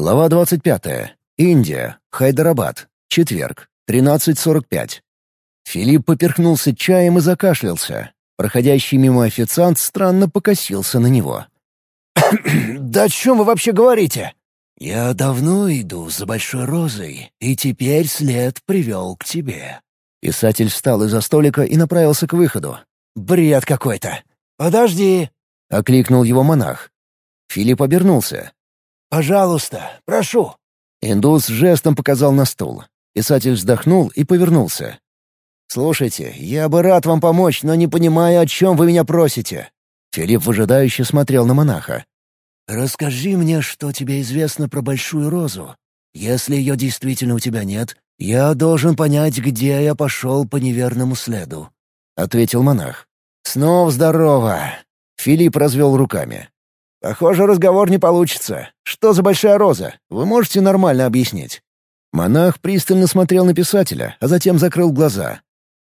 Глава 25. Индия. Хайдарабад. Четверг. 13.45. Филипп поперхнулся чаем и закашлялся. Проходящий мимо официант странно покосился на него. «Да о чем вы вообще говорите?» «Я давно иду за Большой Розой, и теперь след привел к тебе». Писатель встал из-за столика и направился к выходу. «Бред какой-то! Подожди!» — окликнул его монах. Филипп обернулся. «Пожалуйста, прошу!» Индус жестом показал на стул. Писатель вздохнул и повернулся. «Слушайте, я бы рад вам помочь, но не понимаю, о чем вы меня просите». Филипп выжидающе смотрел на монаха. «Расскажи мне, что тебе известно про Большую Розу. Если ее действительно у тебя нет, я должен понять, где я пошел по неверному следу», — ответил монах. «Снова здорово!» Филипп развел руками. «Похоже, разговор не получится. Что за Большая Роза? Вы можете нормально объяснить?» Монах пристально смотрел на писателя, а затем закрыл глаза.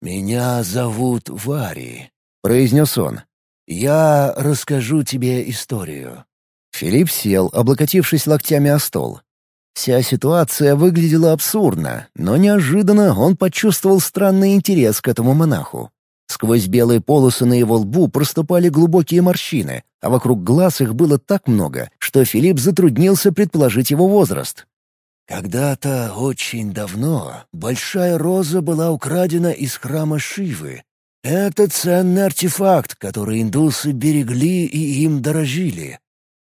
«Меня зовут Вари», — произнес он. «Я расскажу тебе историю». Филипп сел, облокотившись локтями о стол. Вся ситуация выглядела абсурдно, но неожиданно он почувствовал странный интерес к этому монаху. Сквозь белые полосы на его лбу проступали глубокие морщины, а вокруг глаз их было так много, что Филипп затруднился предположить его возраст. Когда-то очень давно большая роза была украдена из храма Шивы. Это ценный артефакт, который индусы берегли и им дорожили.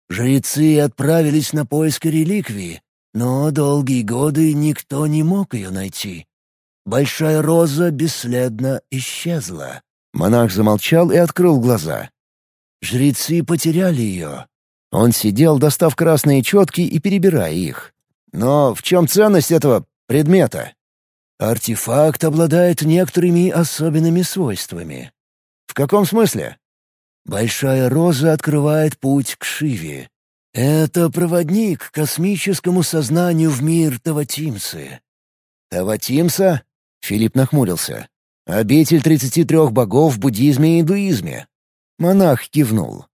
Жрецы отправились на поиск реликвии, но долгие годы никто не мог ее найти. Большая роза бесследно исчезла. Монах замолчал и открыл глаза. Жрецы потеряли ее. Он сидел, достав красные четки и перебирая их. Но в чем ценность этого предмета? Артефакт обладает некоторыми особенными свойствами. В каком смысле? Большая роза открывает путь к Шиве. Это проводник к космическому сознанию в мир Таватимсы. Таватимса? Филипп нахмурился. Обитель тридцати трех богов в буддизме и индуизме. Монах кивнул.